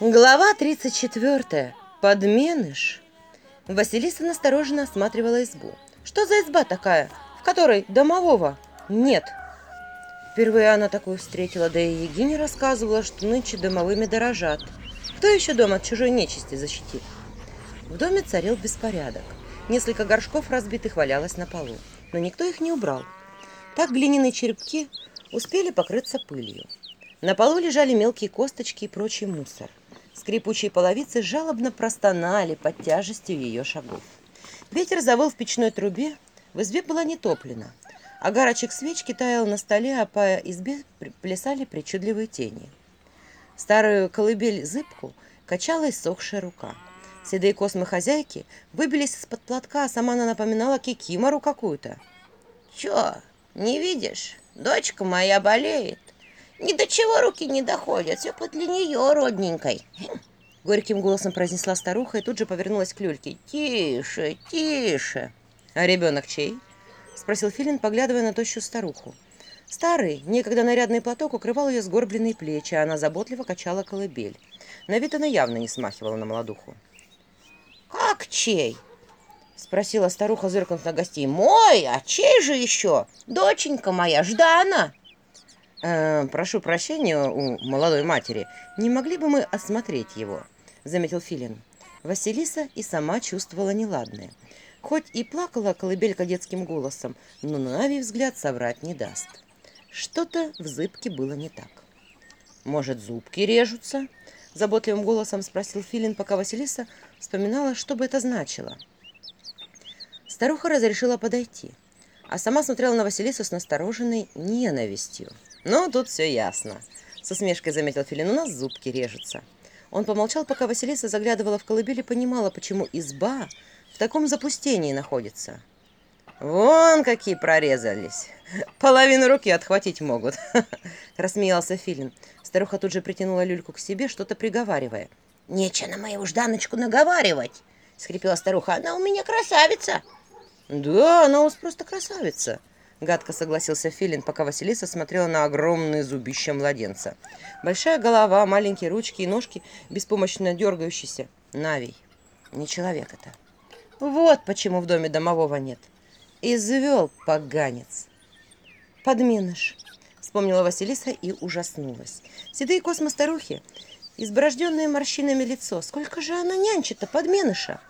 Глава 34. Подменыш. Василиса настороженно осматривала избу. Что за изба такая, в которой домового нет? Впервые она такую встретила, да и Егине рассказывала, что нынче домовыми дорожат. Кто еще дом от чужой нечисти защитит? В доме царил беспорядок. Несколько горшков разбитых валялось на полу, но никто их не убрал. Так глиняные черепки успели покрыться пылью. На полу лежали мелкие косточки и прочий мусор. Скрипучие половицы жалобно простонали под тяжестью ее шагов. Ветер завыл в печной трубе, в избе была не топлена. Огарочек свечки таял на столе, а по избе плясали причудливые тени. Старую колыбель зыбку качала иссохшая рука. Седые космы хозяйки выбились из-под платка, а сама она напоминала кикимору какую-то. «Чё, не видишь? Дочка моя болеет!» ни до чего руки не доходят. Все подле нее, родненькой. Хм. Горьким голосом произнесла старуха и тут же повернулась к люльке. Тише, тише. А ребенок чей? Спросил Филин, поглядывая на тощую старуху. Старый, некогда нарядный платок укрывал ее сгорбленные плечи, а она заботливо качала колыбель. На вид она явно не смахивала на молодуху. «Как чей?» – спросила старуха, зыркнув на гостей. «Мой? А чей же еще? Доченька моя, Ждана!» Э, прошу прощения у молодой матери, не могли бы мы осмотреть его?» — заметил Филин. Василиса и сама чувствовала неладное. Хоть и плакала колыбелька детским голосом, но Нави взгляд соврать не даст. Что-то в зыбке было не так. «Может, зубки режутся?» – заботливым голосом спросил Филин, пока Василиса вспоминала, что бы это значило. Старуха разрешила подойти, а сама смотрела на Василису с настороженной ненавистью. «Ну, тут все ясно», — со смешкой заметил Филин. «У нас зубки режутся». Он помолчал, пока Василиса заглядывала в колыбель и понимала, почему изба в таком запустении находится. «Вон какие прорезались! Половину руки отхватить могут!» — рассмеялся Филин. Старуха тут же притянула люльку к себе, что-то приговаривая. «Нечего на мою Жданочку наговаривать!» — скрипела старуха. «Она у меня красавица!» «Да, она у вас просто красавица!» Гадко согласился Филин, пока Василиса смотрела на огромные зубища младенца. Большая голова, маленькие ручки и ножки, беспомощно дергающиеся. Навий. Не человек это. Вот почему в доме домового нет. Извел поганец. Подменыш. Вспомнила Василиса и ужаснулась. Седые космостарухи, изборожденное морщинами лицо. Сколько же она нянчит-то подменыша? Говаривала Егиня, что нечисть детей подменять любит.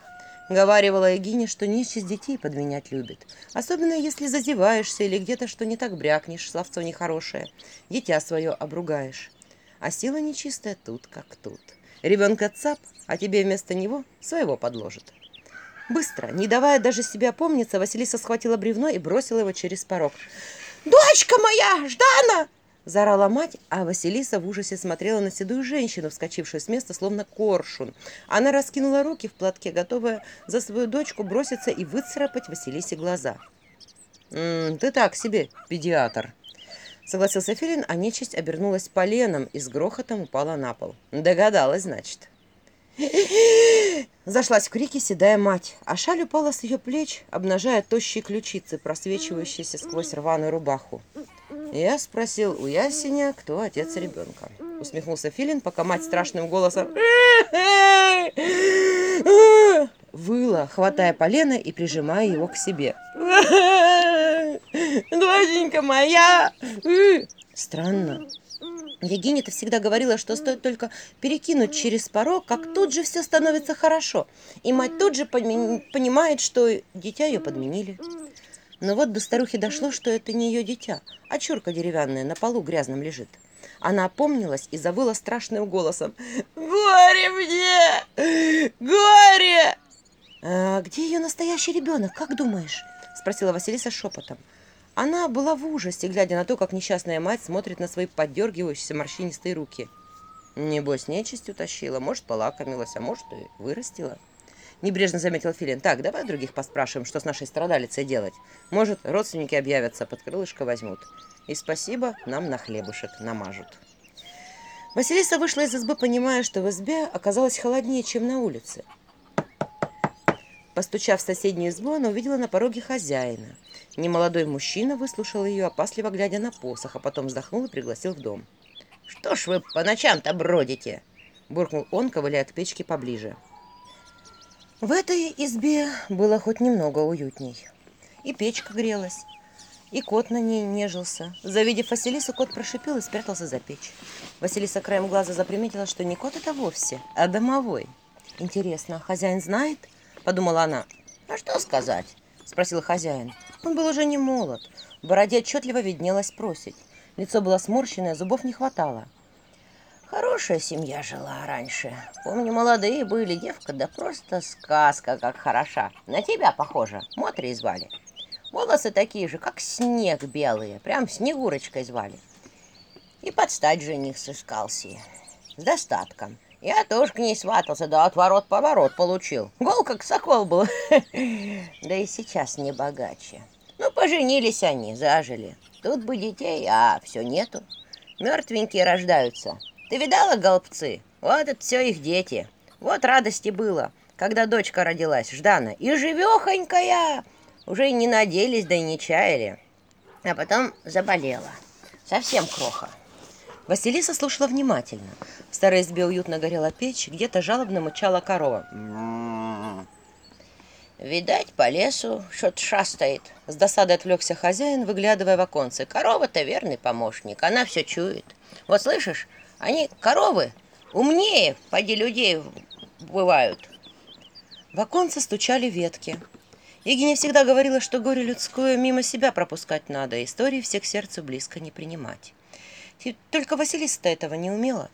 Особенно, если зазеваешься или где-то что не так брякнешь, словцо нехорошее. Дитя свое обругаешь. А сила нечистая тут как тут. Ребенка цап, а тебе вместо него своего подложит. Быстро, не давая даже себя помниться, Василиса схватила бревно и бросила его через порог. «Дочка моя, Ждана!» Заорала мать, а Василиса в ужасе смотрела на седую женщину, вскочившую с места, словно коршун. Она раскинула руки в платке, готовая за свою дочку броситься и выцарапать Василисе глаза. «М -м, «Ты так себе, педиатр!» Согласился Филин, а нечисть обернулась поленом и с грохотом упала на пол. «Догадалась, значит». Зашлась в крики седая мать, а шаль упала с ее плеч, обнажая тощие ключицы, просвечивающиеся сквозь рваную рубаху. Я спросил у Ясеня, кто отец ребенка. Усмехнулся Филин, пока мать страшным голосом выла, хватая полено и прижимая его к себе. Доченька моя! Странно. Егиня-то всегда говорила, что стоит только перекинуть через порог, как тут же все становится хорошо. И мать тут же понимает, что дитя ее подменили. Но вот до старухи дошло, что это не ее дитя, а чурка деревянная на полу грязным лежит. Она опомнилась и завыла страшным голосом. «Горе мне! Горе!» «А где ее настоящий ребенок, как думаешь?» Спросила Василиса шепотом. Она была в ужасе, глядя на то, как несчастная мать Небрежно заметил Филин. Так, давай других поспрашиваем, что с нашей страдалицей делать. Может, родственники объявятся, под крылышко возьмут. И спасибо, нам на хлебушек намажут. Василиса вышла из избы, понимая, что в избе оказалось холоднее, чем на улице. Постучав в соседнюю избу, она увидела на пороге хозяина. Немолодой мужчина выслушал ее, опасливо глядя на посох, а потом вздохнул и пригласил в дом. «Что ж вы по ночам-то бродите?» – буркнул он, ковыляя к печке поближе. В этой избе было хоть немного уютней. И печка грелась, и кот на ней нежился. Завидев Василису, кот прошипел и спрятался за печь. Василиса краем глаза заприметила, что не кот это вовсе, а домовой. «Интересно, хозяин знает?» – подумала она. «А что сказать?» – спросил хозяин. Он был уже не молод. В бороде отчетливо виднелась просить. Лицо было сморщенное, зубов не хватало. Хорошая семья жила раньше. Помню, молодые были, девка, да просто сказка как хороша. На тебя похожа, Мотри звали. Волосы такие же, как снег белые, прям Снегурочкой звали. И под стать жених сыскался. С достатком. Я тоже к ней сватался, да отворот-поворот получил. Гол как сокол был. Да и сейчас не богаче. Ну, поженились они, зажили. Тут бы детей, а все нету. Мертвенькие рождаются. Ты видала, голубцы? Вот это все их дети. Вот радости было, когда дочка родилась, Ждана. И живехонькая! Уже не надеялись, да и не чаяли. А потом заболела. Совсем кроха. Василиса слушала внимательно. В старой избе уютно горела печь, где-то жалобно мычала корова. «М-м-м». «Видать, по лесу что-то шастает». С досадой отвлекся хозяин, выглядывая в оконце. «Корова-то верный помощник, она все чует. Вот слышишь, они, коровы, умнее, поди людей бывают. В оконце стучали ветки. Егиня всегда говорила, что горе людское мимо себя пропускать надо, а истории всех сердцу близко не принимать. Только Василиса-то этого не умела.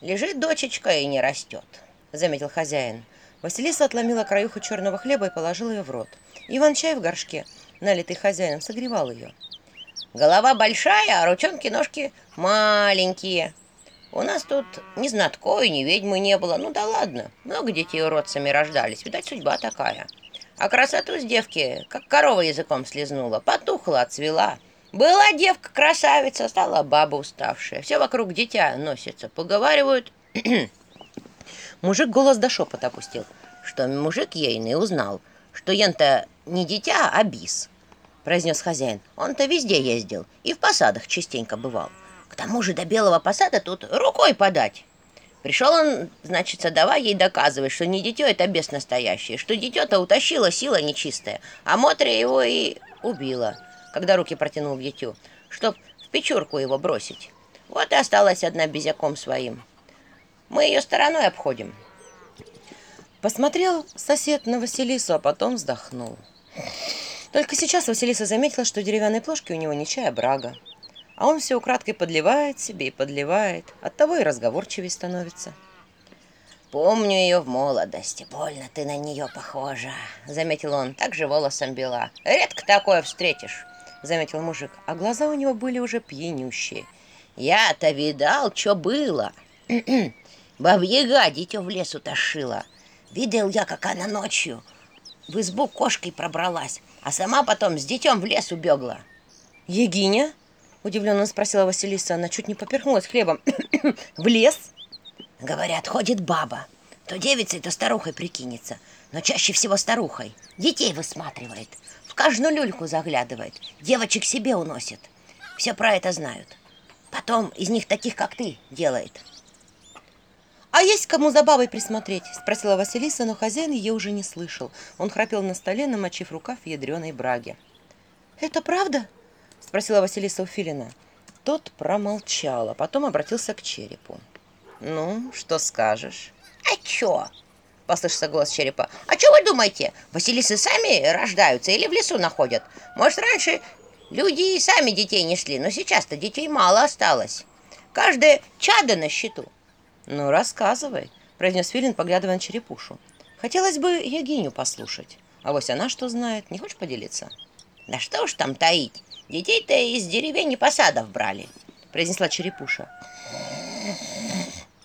«Лежит дочечка и не растет», — заметил хозяин. Василиса отломила краюху черного хлеба и положила ее в рот. Иван чай в горшке, налитый хозяином, согревал ее. Голова большая, а ручонки-ножки маленькие. У нас тут ни знаткой, ни ведьмы не было. Ну да ладно, много детей уродцами рождались. Видать, судьба такая. А красоту с девки, как корова языком слезнула, потухла, отцвела. Была девка красавица, стала баба уставшая. Все вокруг дитя носится. Поговаривают... Мужик голос до шепота опустил, что мужик ейный узнал, что ента произнес хозяин. Он-то везде ездил, и в посадах частенько бывал. К тому же до белого посада тут рукой подать. Пришел он, значит, давай ей доказывать, что не дитё это бес настоящее, что дитё-то утащила сила нечистая, а Мотря его и убила, когда руки протянул в дитю, чтоб в печурку его бросить. Вот и осталась одна безяком своим. Мы ее стороной обходим. Посмотрел сосед на Василису, а потом вздохнул. Только сейчас Василиса заметила, что в деревянной плошке у него не чай, а брага. А он все украдкой подливает себе и подливает. Оттого и разговорчивее становится. «Помню ее в молодости. Больно ты на нее похожа», — заметил он. «Так же волосом бела. Редко такое встретишь», — заметил мужик. А глаза у него были уже пьянющие. «Я-то видал, что было. Бабьяга дитё в лес тошила. Видел я, как она ночью в избу кошкой пробралась». а сама потом с детем в лес убегла. «Егиня?» – удивленно спросила Василиса. Она чуть не поперхнулась хлебом. «В лес?» Говорят, ходит баба. То девицей, то старухой прикинется. Но чаще всего старухой. Детей высматривает. В каждую люльку заглядывает. Девочек себе уносит. Все про это знают. Потом из них таких, как ты, делает. «А есть кому за бабой присмотреть?» – спросила Василиса, но хозяин ее уже не слышал. Он храпел на столе, намочив рукав в ядреной браге. «Это правда?» – спросила Василиса у Филина. Тот промолчал, а потом обратился к черепу. «Ну, что скажешь?» «А чё?» – послышался голос черепа. «А чё вы думаете, Василисы сами рождаются или в лесу находят? Может, раньше люди и сами детей несли, но сейчас-то детей мало осталось. Каждое чадо на счету». «Ну, рассказывай», — произнес Филин, поглядывая на черепушу. «Хотелось бы Ягиню послушать. А вось она что знает? Не хочешь поделиться?» «Да что уж там таить. Детей-то из деревень и посадов брали», — произнесла черепуша.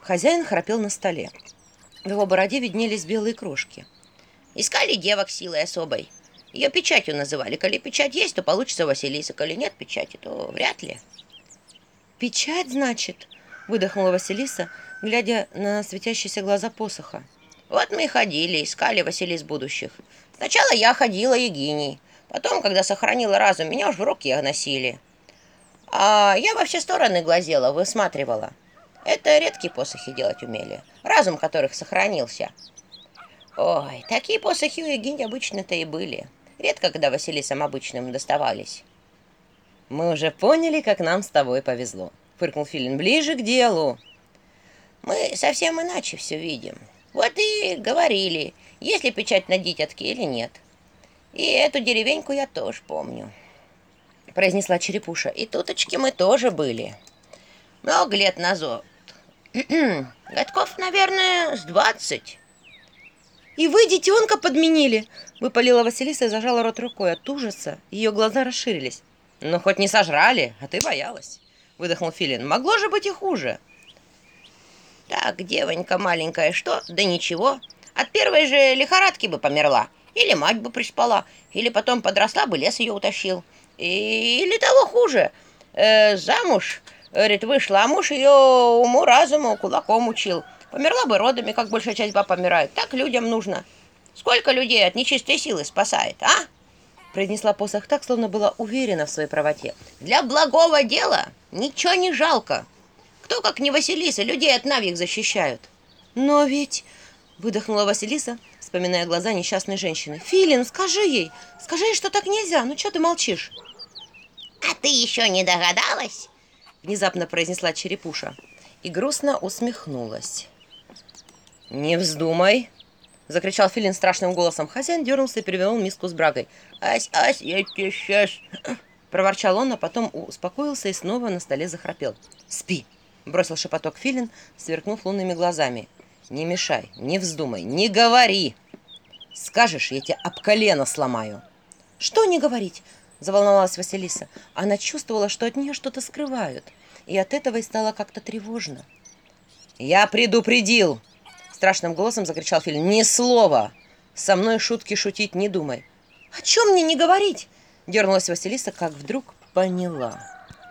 Хозяин храпел на столе. В его бороде виднелись белые крошки. «Искали девок силой особой. Ее печатью называли. Коли печать есть, то получится Василиса. Коли нет печати, то вряд ли». «Печать, значит?» — выдохнула Василиса, глядя на светящиеся глаза посоха. «Вот мы и ходили, искали Василис будущих. Сначала я ходила Егиней. Потом, когда сохранила разум, меня уж в руки носили. А я во все стороны глазела, высматривала. Это редкие посохи делать умели, разум которых сохранился. Ой, такие посохи у Егинь обычно-то и были. Редко, когда Василисам обычным доставались. Мы уже поняли, как нам с тобой повезло. Фыркнул Филин. Ближе к делу. Мы совсем иначе все видим. Вот и говорили, есть ли печать на дитятке или нет. И эту деревеньку я тоже помню. Произнесла черепуша. И Так, девонька маленькая, что? Да ничего. От первой же лихорадки бы померла. Или мать бы приспала. Или потом подросла бы, лес ее утащил. Или того хуже. Э, замуж, говорит, вышла, а муж ее уму-разуму кулаком учил. Померла бы родами, как большая часть баб помирает. Так людям нужно. Сколько людей от нечистой силы спасает, а? Произнесла посох так, словно была уверена в своей правоте. Для благого дела ничего не жалко. Кто, как не Василиса, людей от навьих защищают? Но ведь... Выдохнула Василиса, вспоминая глаза несчастной женщины. «Филин, скажи ей! Скажи ей, что так нельзя! Ну что ты молчишь?» «А ты еще не догадалась?» Внезапно произнесла черепуша и грустно усмехнулась. «Не вздумай!» — закричал Филин страшным голосом. Хозяин дернулся и перевернул миску с бросил шепоток Филин, сверкнув лунными глазами. «Не мешай, не вздумай, не говори! Скажешь, я тебя об колено сломаю!» «Что не говорить?» – заволновалась Василиса. Она чувствовала, что от нее что-то скрывают, и от этого и стало как-то тревожно. «Я предупредил!» – страшным голосом закричал Филин. «Ни слова! Со мной шутки шутить не думай!» «О чем мне не говорить?» – дернулась Василиса, как вдруг поняла.